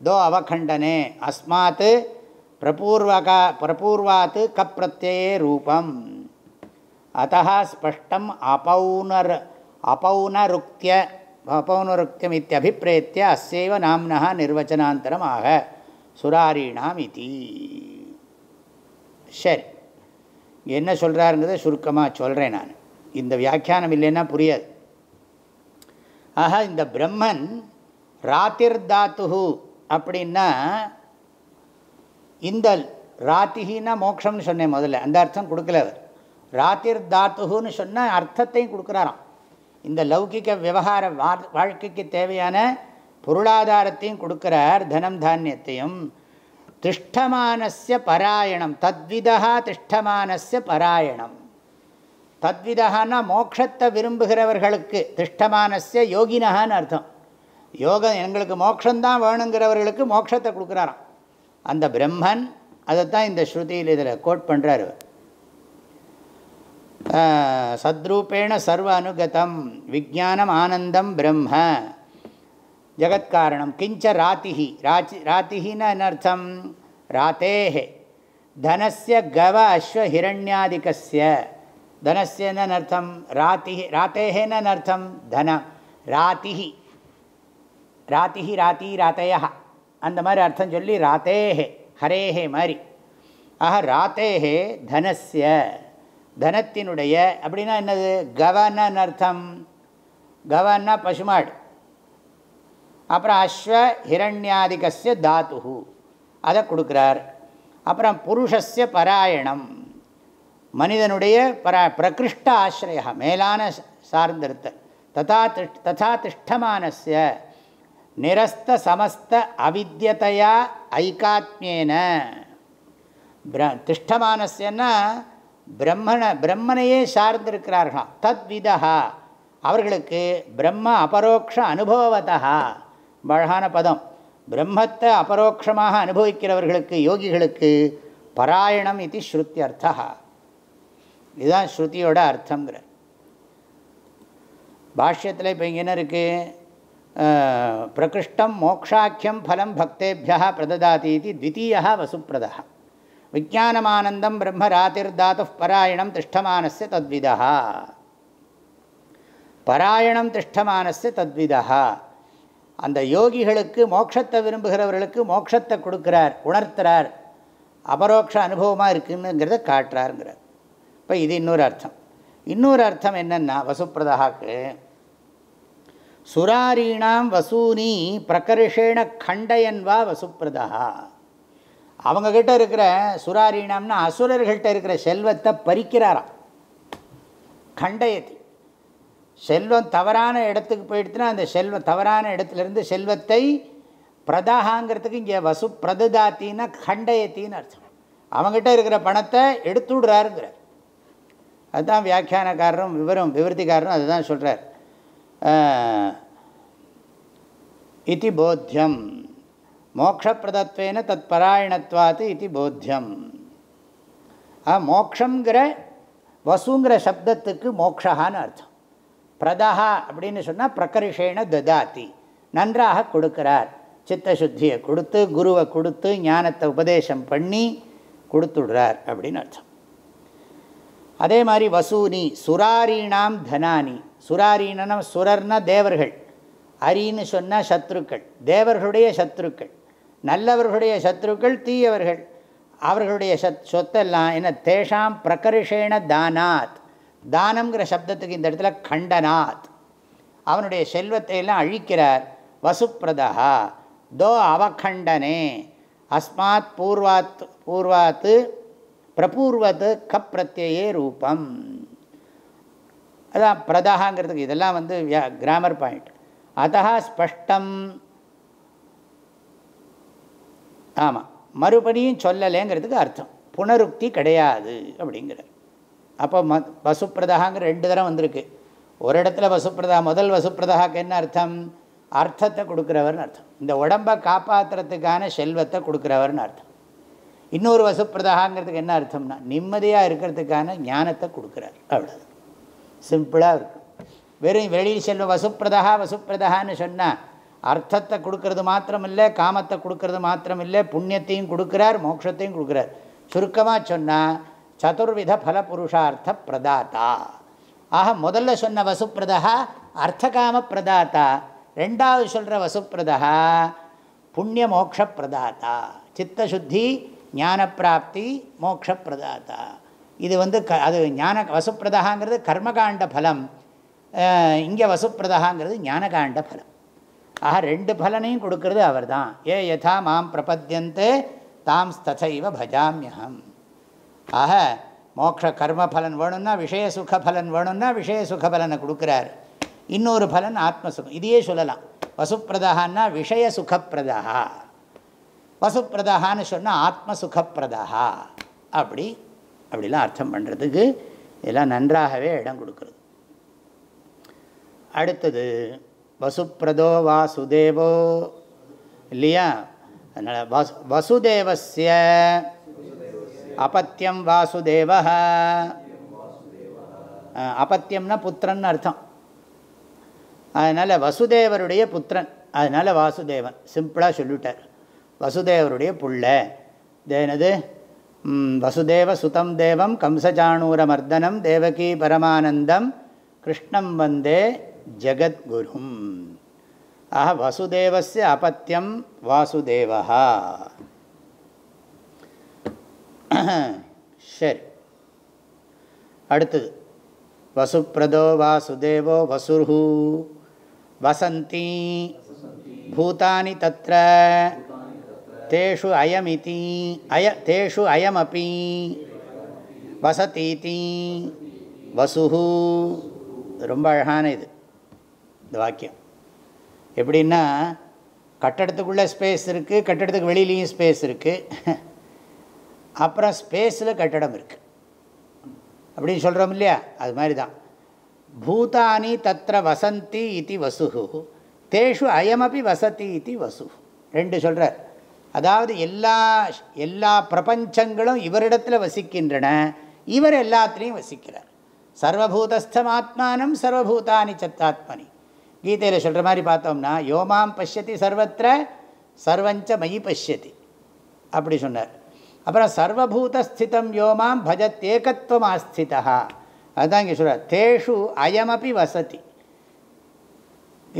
தோ அவகண்டனே அஸ்மாத் பிரபூர்வகா பிரபூர்வாத் கப்பிரத்யே ரூபம் அத்த ஸ்பஷ்டம் அபௌனர் அபௌனருக்திய அபௌனருக்தியம் இத்தியபிப்பிரேத்திய அசைவ நாம்னா நிர்வச்சனாந்தரம் ஆக சுராரீணாம் இது சரி என்ன சொல்கிறாருங்கிறத சுருக்கமாக சொல்கிறேன் நான். இந்த வியாக்கியானம் இல்லைன்னா புரியாது. ஆக இந்த பிரம்மன் ராத்திர் தாத்து அப்படின்னா இந்த ராத்திகின்னா மோக்ஷம்னு சொன்னேன் முதல்ல. அந்த அர்த்தம் கொடுக்கல அவர். ராத்திர் தாத்துன்னு சொன்னால் அர்த்தத்தையும் கொடுக்குறாராம். இந்த லௌகிக விவகார வாழ்க்கைக்கு தேவையான பொருளாதாரத்தையும் கொடுக்குறார் தனம் தானியத்தையும். திஷ்டமானஸ்ய பராயணம். தத்விதா திஷ்டமானஸ்ய பராயணம். தத்விதகான்னா மோட்சத்தை விரும்புகிறவர்களுக்கு திஷ்டமானஸ்ய யோகினகான்னு அர்த்தம். யோகம் எங்களுக்கு மோட்சந்தான் வேணுங்கிறவர்களுக்கு மோட்சத்தை கொடுக்குறாராம். அந்த பிரம்மன் அதைத்தான் இந்த ஸ்ருதியில் இதில் கோட் பண்ணுறாரு சத்ரூபேண சர்வ அனுகதம் விஜானம் ஆனந்தம் பிரம்ம ஜகத்காரணம் கிஞ்ச ராத்திஹி ராச்சி ராத்திஹின்னு என்ன அர்த்தம் ராத்தேஹே தனசிய கவ அஸ்வ ஹிரண்யாதிகசிய தனசிய என்ன அர்த்தம் ராத்திஹி ராத்தேஹேன்னு அர்த்தம் தன ராத்திஹி ராத்திஹி ராத்தி ராத்தையா அந்த மாதிரி அர்த்தம் சொல்லி ராத்தேஹே ஹரேஹே மாதிரி. ஆஹா ராத்தேஹே தனசிய தனத்தினுடைய அப்படின்னா என்னது? கவனன் அர்த்தம் கவன்னா பசுமாடு. அப்புறம் அஸ்வ ஹிரண்யாதிகசிய தாத்து அதை கொடுக்குறார். அப்புறம் புருஷஸ்ய பராயணம். மனிதனுடைய பரா பிரகிருஷ்ட ஆசிரியா மேலான சார்ந்திருத்த ததா திஷ் ததா திஷ்டமானஸ்ய நிரஸ்த சமஸ்த அவித்தியதையா ஐகாத்மியேன. பிர திஷ்டமானஸ்யன்னா பிரம்மனை பிரம்மனையே சார்ந்திருக்கிறார்களாம். தத்விதா அவர்களுக்கு பிரம்ம அபரோக்ஷ அனுபவத்தா அழகான பதம். பிரம்மத்தை அபரோக்ஷமாக அனுபவிக்கிறவர்களுக்கு யோகிகளுக்கு பராயணம் இது ஸ்ருத்தி அர்த்தா இதுதான் ஸ்ருதியோட அர்த்தங்கிற பாஷ்யத்தில் இப்போ இங்கே என்ன இருக்குது பிரகிருஷ்டம் மோக்ஷாக்கியம் ஃபலம் பக்தேபியா பிரததாதி இது த்விதீயா வசுப்பிரதா விஜானமானந்தம் பிரம்ம ராத்திர்தாத்து பராயணம் திஷ்டமானஸ்ய தத்விதா பராயணம் திஷ்டமானஸ்ய தத்விதா அந்த யோகிகளுக்கு மோட்சத்தை விரும்புகிறவர்களுக்கு மோட்சத்தை கொடுக்குறார் உணர்த்துறார் அபரோக்ஷ அனுபவமாக இருக்குங்கிறத காட்டுறாருங்கிறார். இப்போ இது இன்னொரு அர்த்தம். இன்னொரு அர்த்தம் என்னென்னா வசுப்பிரதாக்கு சுராரீணாம் வசூனி பிரகர்ஷேண கண்டயன்வா வசுப்பிரதா அவங்கக்கிட்ட இருக்கிற சுராரீணம்னா அசுரர்கள்ட்ட இருக்கிற செல்வத்தை பறிக்கிறாராம். கண்டயத்தி. செல்வம் தவறான இடத்துக்கு போயிடுச்சுன்னா அந்த செல்வம் தவறான இடத்துலேருந்து செல்வத்தை பிரதாகாங்கிறதுக்கு இங்கே வசு பிரததாத்தின்னா கண்டயத்தின்னு அர்த்தம். அவங்ககிட்ட இருக்கிற பணத்தை எடுத்து விடுறாருங்கிறார். அதுதான் வியாக்கியானக்காரரும் விவரம் விவருத்திக்காரரும் அதுதான் சொல்கிறார் இது போத்தியம். மோக்ஷப்பிரதத்வேன தத் பராயணத்வாத்து இது போத்தியம். மோக்ஷங்கிற வசுங்கிற சப்தத்துக்கு மோக்ஷகான்னு அர்த்தம். பிரதஹா அப்படின்னு சொன்னால் பிரகர்ஷேன ததாத்தி நன்றாக கொடுக்கிறார். சித்தசுத்தியை கொடுத்து குருவை கொடுத்து ஞானத்தை உபதேசம் பண்ணி கொடுத்துடுறார் அப்படின்னு அர்த்தம். அதே மாதிரி வசூனி சுராரீணாம் தனானி. சுராரீனம் சுரர்னா தேவர்கள். அரின்னு சொன்னால் சத்ருக்கள். தேவர்களுடைய சத்ருக்கள். நல்லவர்களுடைய சத்ருக்கள் தீயவர்கள். அவர்களுடைய சத் சொத்தெல்லாம் என்ன? தேஷாம் பிரகர்ஷேண தானாத். தானம்ங்கிற சப்தத்துக்கு இந்த இடத்துல கண்டனாத். அவனுடைய செல்வத்தை எல்லாம் அழிக்கிறார். வசுப்பிரதா தோ அவகண்டனே. அஸ்மாத் பூர்வாத் பூர்வாத்து பிரபூர்வத்து கப்பிரத்யே ரூபம். அதான் பிரதாங்கிறதுக்கு இதெல்லாம் வந்து கிராமர் பாயிண்ட் அத்த ஸ்பஷ்டம் ஆமாம் மறுபடியும் சொல்லலைங்கிறதுக்கு அர்த்தம். புனருக்தி கிடையாது அப்படிங்கிற அப்போ ம வசுப்பிரதாங்கிற ரெண்டு தரம் வந்திருக்கு. ஒரு இடத்துல வசுப்பிரதா முதல் வசுப்பிரதாக்கு என்ன அர்த்தம்? அர்த்தத்தை கொடுக்குறவர்னு அர்த்தம். இந்த உடம்பை காப்பாற்றுறதுக்கான செல்வத்தை கொடுக்குறவர்னு அர்த்தம். இன்னொரு வசுப்பிரதாங்கிறதுக்கு என்ன அர்த்தம்னா நிம்மதியாக இருக்கிறதுக்கான ஞானத்தை கொடுக்குறார். அவ்வளோ சிம்பிளாக இருக்கும். வெறும் வெளியில் செல்வ வசுப்பிரதா வசுப்பிரதான்னு சொன்னால் அர்த்தத்தை கொடுக்கறது மாத்திரமில்லை காமத்தை கொடுக்கறது மாத்திரமில்லை புண்ணியத்தையும் கொடுக்குறார் மோட்சத்தையும் கொடுக்குறார். சுருக்கமாக சொன்னால் சதுர்வித பலபுருஷார்த்த பிரதாத்தா. ஆக முதல்ல சொன்ன வசுப்பிரதா அர்த்தகாம பிரதாத்தா. ரெண்டாவது சொல்கிற வசுப்பிரதா புண்ணிய மோக்ஷ பிரதாத்தா. சித்தசுத்தி ஞானப்பிராப்தி மோக்ஷ பிரதாத்தா. இது வந்து க அது ஞான வசுப்பிரதாங்கிறது கர்மகாண்ட பலம். இங்கே வசுப்பிரதாங்கிறது ஞானகாண்ட பலம். ஆக ரெண்டு பலனையும் கொடுக்கறது அவர் தான் ஏ யதா மாம் பிரபத்தியந்தே தாம் ததைவ பஜாமியகம் ஆக மோட்ச கர்ம பலன் வேணும்னா விஷய சுக பலன் வேணும்னா விஷய சுக பலனை கொடுக்குறார். இன்னொரு பலன் ஆத்மசுகம். இதையே சொல்லலாம். வசுப்பிரதான்னா விஷய சுகப்பிரதா வசுப்பிரதான்னு சொன்னால் ஆத்மசுகப்பிரதா அப்படி அப்படிலாம் அர்த்தம் பண்ணுறதுக்கு இதெல்லாம் நன்றாகவே இடம் கொடுக்குறது. அடுத்தது வசுப்பிரதோ வாசுதேவோ. இல்லையா? அதனால் வசு வசுதேவசிய அபத்தியம் வாசுதேவ அபத்தியம்னா புத்திரன் அர்த்தம். அதனால் வசுதேவருடைய புத்திரன் அதனால் வாசுதேவன். சிம்பிளாக சொல்லிவிட்டார். வசுதேவருடைய புள்ள. என்னது? வசுதேவ சுதம் தேவம் கம்சஜானூரமர்தனம் தேவகி பரமானந்தம் கிருஷ்ணம் வந்தே ஜகத்குரும். ஆக வசுதேவஸ்ய அபத்தியம் வாசுதேவா <clears throat> சரி. அடுத்தது. வசுப்பிரதோ வாசுதேவோ வசுர்ஹு. வசந்தி. பூதானி தத்திர தேஷு அயமிதி. அய தேஷு அயமபி. வசதீதி. வசுஹு. ரொம்ப அழகான இது. இந்த வாக்கியம். எப்படின்னா கட்டடத்துக்குள்ளே ஸ்பேஸ் இருக்குது கட்டடத்துக்கு வெளியிலையும் ஸ்பேஸ் இருக்குது அப்புறம் ஸ்பேஸில் கட்டடம் இருக்குது அப்படின்னு சொல்கிறோம் இல்லையா? அது மாதிரி தான் பூதானி தத்திர வசந்தி இது வசுகு தேஷு அயமபி வசதி இது வசு ரெண்டு சொல்கிறார் அதாவது எல்லா எல்லா பிரபஞ்சங்களும் இவரிடத்தில் வசிக்கின்றன. இவர் எல்லாத்துலேயும் வசிக்கிறார். சர்வபூதஸ்தமாத்மானம் சர்வபூதானி சத்தாத்மனி. கீதையில் சொல்கிற மாதிரி பார்த்தோம்னா யோமாம் பசியதி சர்வத்திர சர்வஞ்ச மயி பசியதி அப்படி சொன்னார். அப்புறம் சர்வபூதஸ்திதம் யோமாம் பஜத் ஏகத்துவம் ஆஸ்திதா அதுதான் இங்கே சொல்கிறார் தேஷு அயமபி வசதி.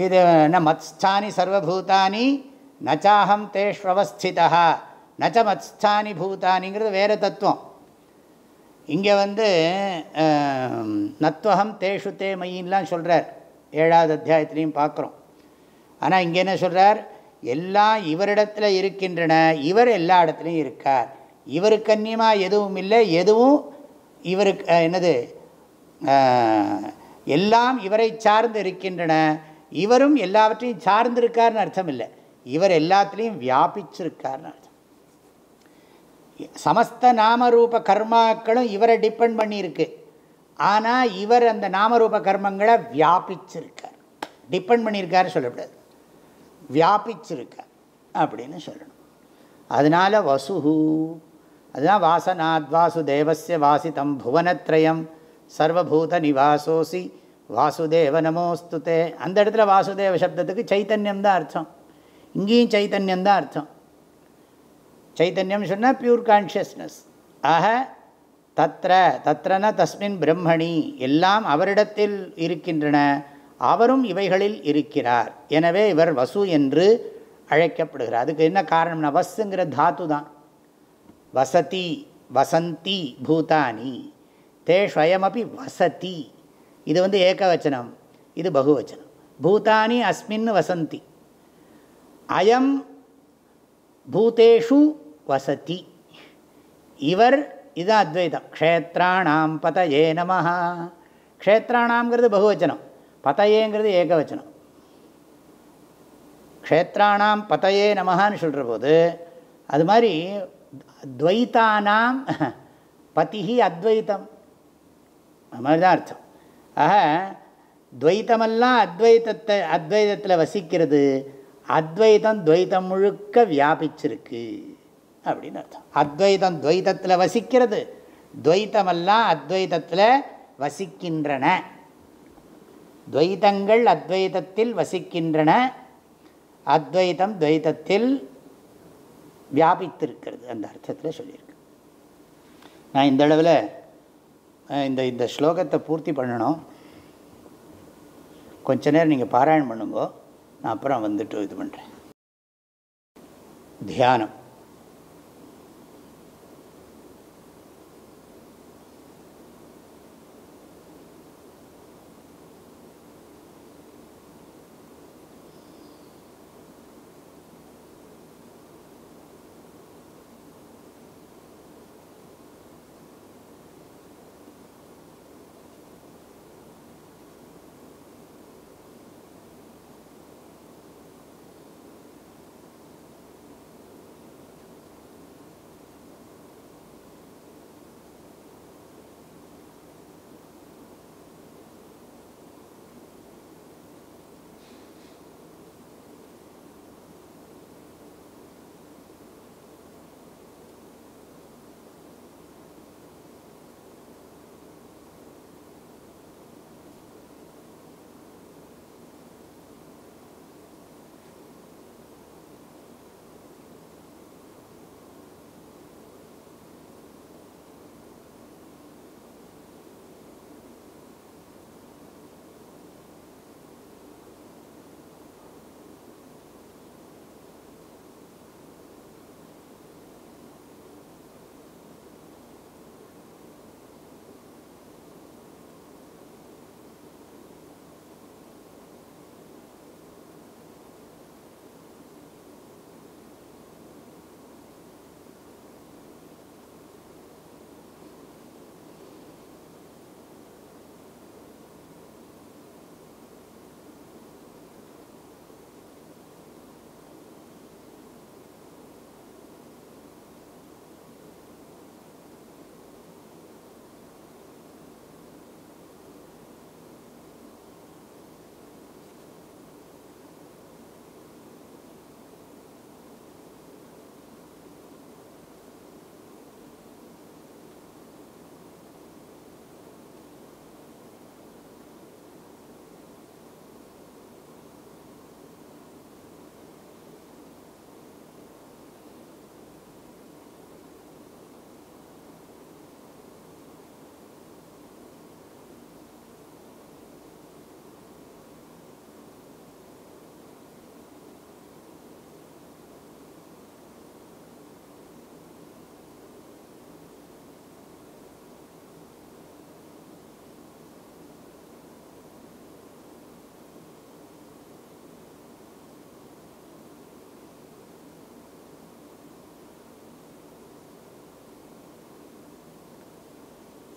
இது ந மத்ஸ்தானி சர்வபூதானி நச்சாஹம் தேஷ்வஸ்திதா நச்ச மத்ஸ்தானி பூதானிங்கிறது வேறு தத்துவம். இங்கே வந்து நத்வகம் தேஷு தே மயின்லாம் சொல்கிறார் ஏழாவது அத்தியாயத்திலையும் பார்க்குறோம். ஆனால் இங்கே என்ன சொல்கிறார் எல்லாம் இவரிடத்தில் இருக்கின்றன இவர் எல்லா இடத்துலையும் இருக்கார். இவருக்கு அந்நியமாக எதுவும் இல்லை எதுவும் இவருக்கு என்னது எல்லாம் இவரை சார்ந்து இருக்கின்றன. இவரும் எல்லாவற்றையும் சார்ந்து இருக்கார்னு அர்த்தம் இல்லை. இவர் எல்லாத்துலேயும் வியாபிச்சிருக்கார்னு அர்த்தம். சமஸ்த நாமரூப கர்மாக்களும் இவரை டிபெண்ட் பண்ணியிருக்கு. ஆனால் இவர் அந்த நாமரூப கர்மங்களை வியாபிச்சிருக்கார். டிபெண்ட் பண்ணியிருக்காருன்னு சொல்லக்கூடாது. வியாபிச்சிருக்கார் அப்படின்னு சொல்லணும். அதனால் வசுஹு அதுதான் வாசனாத் வாசுதேவசிய வாசித்தம் புவனத்ரயம் சர்வபூத நிவாசோசி வாசுதேவ நமோஸ்துதே அந்த இடத்துல வாசுதேவ சப்தத்துக்கு சைத்தன்யம் தான் அர்த்தம். இங்கேயும் சைத்தன்யம் தான் அர்த்தம். சைத்தன்யம் சொன்னால் பியூர் கான்ஷியஸ்னஸ் ஆக தத்ர தத்ரன தஸ்மின் பிரம்மணி எல்லாம் அவரிடத்தில் இருக்கின்றன அவரும் இவைகளில் இருக்கிறார். எனவே இவர் வசு என்று அழைக்கப்படுகிறார். அதுக்கு என்ன காரணம்னா வசுங்கிற தாத்து தான் வசதி வசந்தி பூதானி. தேஷ்வயமபி வசதி. இது வந்து ஏகவச்சனம். இது பகுவச்சனம். பூதானி அஸ்மின் வசந்தி. அயம் பூதேஷு வசதி. இவர் இது அத்வைதம் க்ஷேத்ராணாம் பதயே நம க்ஷேத்ராணாம்ங்கிறது பகுவச்சனம். பதையேங்கிறது ஏகவச்சனம். க்ஷேத்ராணாம் பதையே நமகான்னு சொல்கிற போது அது மாதிரி துவைத்தானாம் <laughs> பதிஹி அத்வைத்தம் அது மாதிரி தான் அர்த்தம். ஆக துவைத்தமெல்லாம் அத்வைத்தத்தை அத்வைதத்தில் வசிக்கிறது அத்வைதம் துவைத்தம் முழுக்க வியாபிச்சிருக்கு. அப்படின்னு அர்த்தம். அத்வைதம் துவைதத்தில் வசிக்கிறது. துவைத்தமெல்லாம் அத்வைதத்தில் வசிக்கின்றன. துவைதங்கள் அத்வைதத்தில் வசிக்கின்றன. அத்வைதம் துவைதத்தில் வியாபித்திருக்கிறது அந்த அர்த்தத்தில் சொல்லியிருக்கு. நான் இந்த அளவில் இந்த இந்த ஸ்லோகத்தை பூர்த்தி பண்ணணும். கொஞ்ச நேரம் நீங்கள் பாராயணம் பண்ணுங்கோ. நான் அப்புறம் வந்துட்டு இது பண்ணுறேன் தியானம்.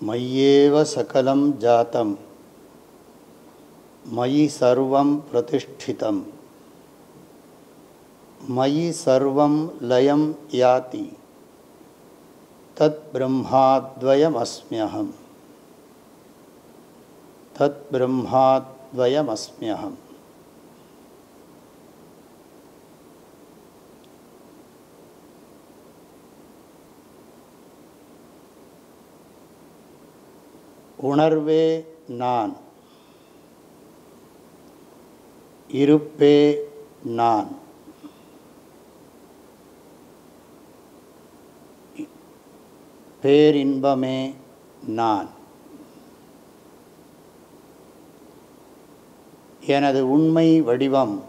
मय्येव सकलं जातं मयि सर्वं प्रतिष्ठितं मयि सर्वं लयं याति। तत्ब्रह्माद्वयमस्म्यहम् तत्ब्रह्माद्वयमस्म्यहम् உணர்வே நான். இருப்பே நான். பேரின்பமே நான். எனது உண்மை வடிவம்.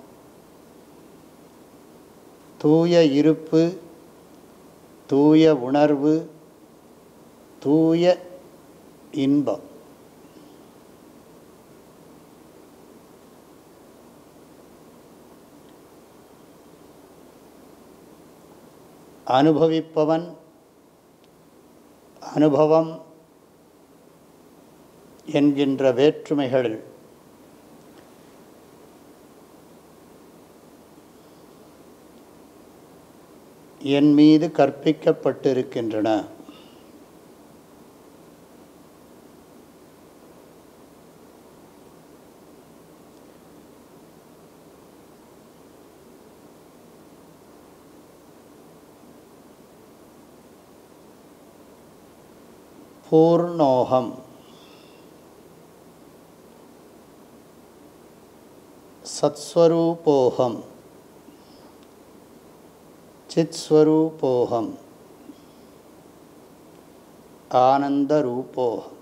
தூய இருப்பு தூய உணர்வு தூய இன்பம். அனுபவிப்பவன் அனுபவம் என்கின்ற வேற்றுமைகள் என் மீது கற்பிக்கப்பட்டிருக்கின்றன. पूर्णोऽहं सत्स्वरूपोऽहं चित्स्वरूपोऽहम्। आनन्दरूपोऽहम्।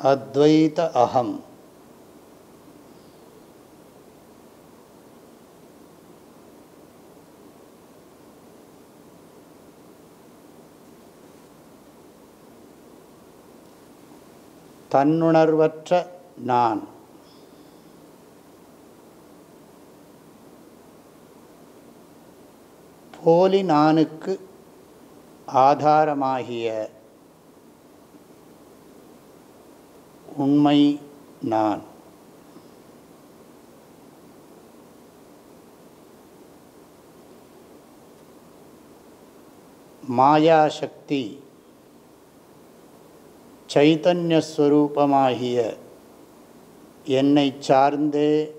अद्वैत अहम्। தன்னுணர்வற்ற நான். போலி நானுக்கு ஆதாரமாகிய உண்மை நான். மாயாசக்தி சைத்தன்யஸ்வரூபமாகிய என்னை சார்ந்தே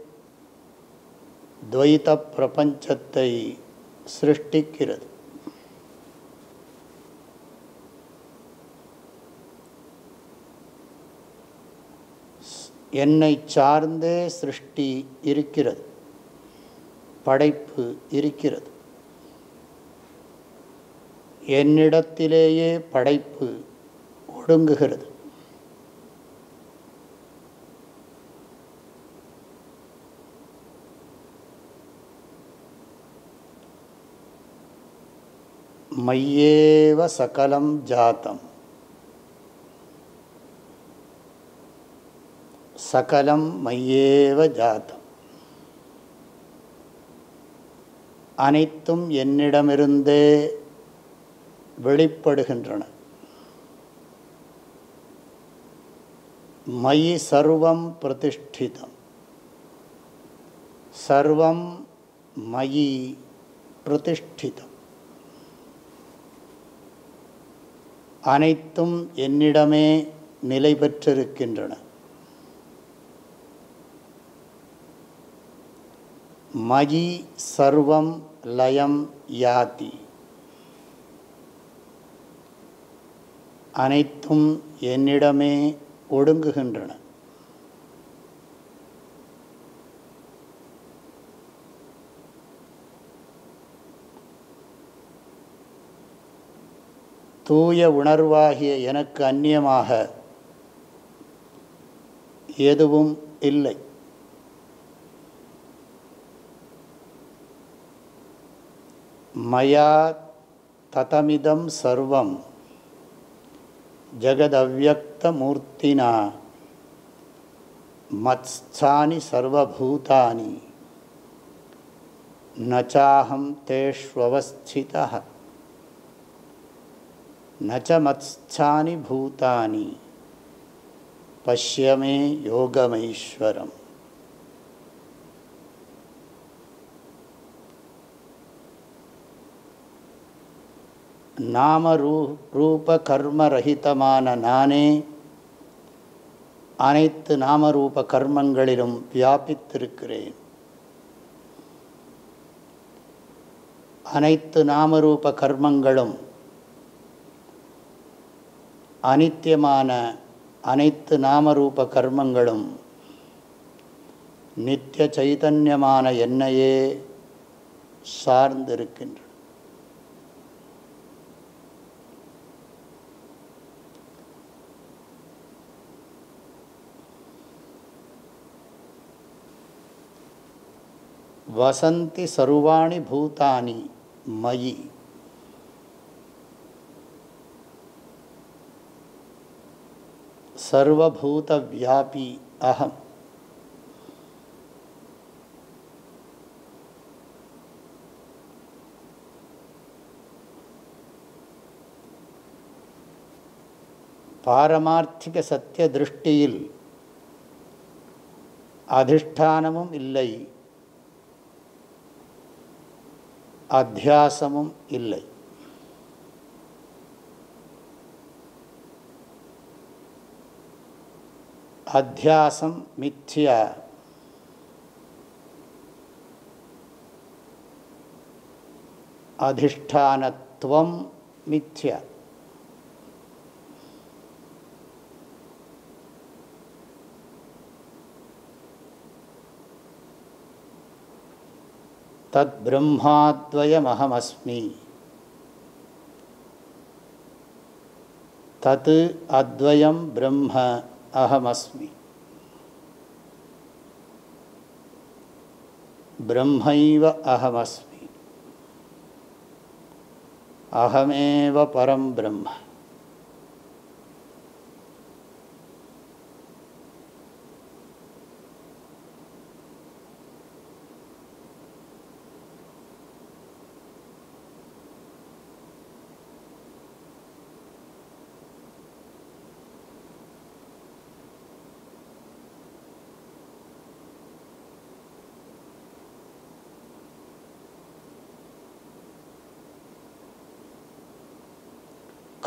துவைத பிரபஞ்சத்தை சிருஷ்டிக்கிறது. என்னை சார்ந்தே சிருஷ்டி இருக்கிறது. படைப்பு இருக்கிறது. என்னிடத்திலேயே படைப்பு ஒடுங்குகிறது. மையேவ சகலம் ஜாத்தம். சகலம் மையேவ ஜாத்தம். அனைத்தும் என்னிடமிருந்தே வெளிப்படுகின்றன. மயி சர்வம் பிரதிஷ்டிதம். சர்வம் மயி பிரதிஷ்டிதம். அனைத்தும் என்னிடமே நிலை பெற்றிருக்கின்றன. மயி சர்வம் லயம் யாதி. அனைத்தும் என்னிடமே ஒடுங்குகின்றன. தூய உணர்வாகிய எனக்கு அந்நியமாக எதுவும் இல்லை. மயா ததமிதம் சர்வம் ஜகதவ்யக்தமூர்த்தினா மத்ஸ்தானி சர்வபூதானி நச்சாஹம் தேஷ்வஸ்தித நச்ச மத்ஸ்தானி பூதானி பஷ்யமே யோகமைஸ்வரம் நாம ரூ ரூப கர்மரகிதமான நானே அனைத்து நாமரூப கர்மங்களிலும் வியாபித்திருக்கிறேன். அனைத்து நாமரூப கர்மங்களும் அனித்தியமான அனைத்து நாமரூப கர்மங்களும் நித்திய சைதன்யமான என்னையே சார்ந்திருக்கின்றன. வசந்தி சர்வாணி பூதானி மயி சர்வபூதவியாபி அகம் பாரமார்த்திக சத்திய திருஷ்டியில் அதிஷ்டானமும் இல்லை அத்தியாசமும் இல்லை அத்தியாசம் மித்யா அதிஷ்டானத்துவம் மித்யா तद् ब्रह्माद्वयमहमस्मि तत् अद्वयं ब्रह्म अहमस्मि। ब्रह्मैव अहमस्मि। अहमेव परं ब्रह्म।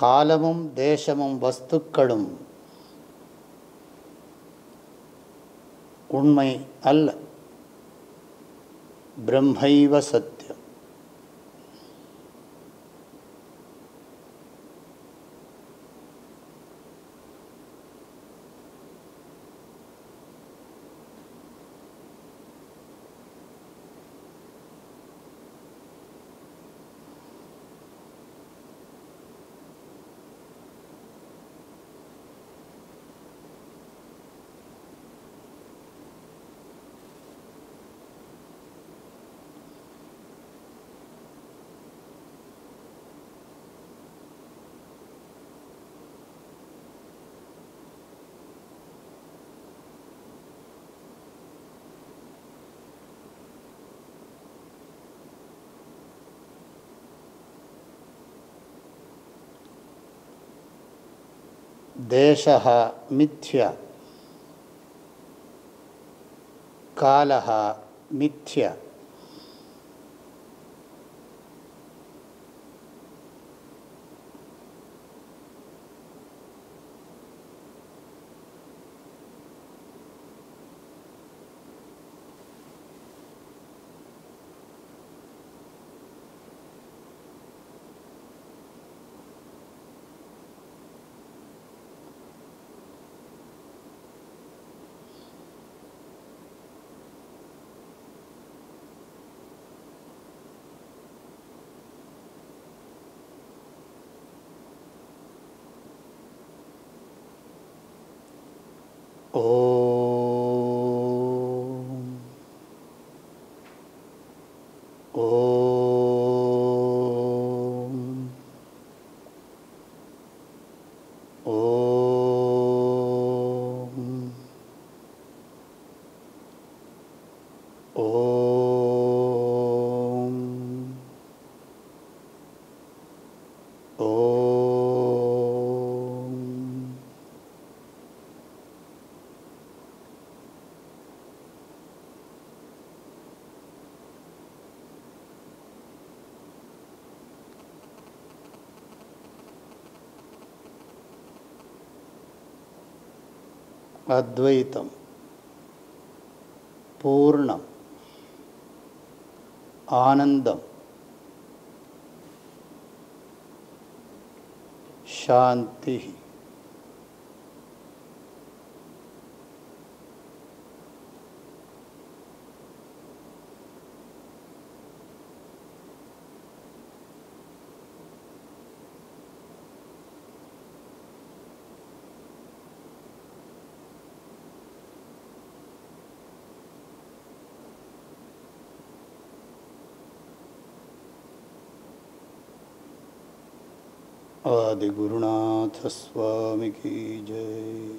காலமும் தேசமும் வஸ்துக்களும் உண்மை அல்ல. பிரம்மைவ देश मिथ्या। काल मिथ्या। Oh. अद्वैतं पूर्णम् आनन्दम् शान्तिः। आदिगुरुनाथ स्वामी की जय।